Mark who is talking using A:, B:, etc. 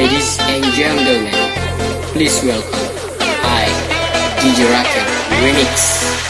A: Ladies and gentlemen, please welcome I, DJ Raquel Remix.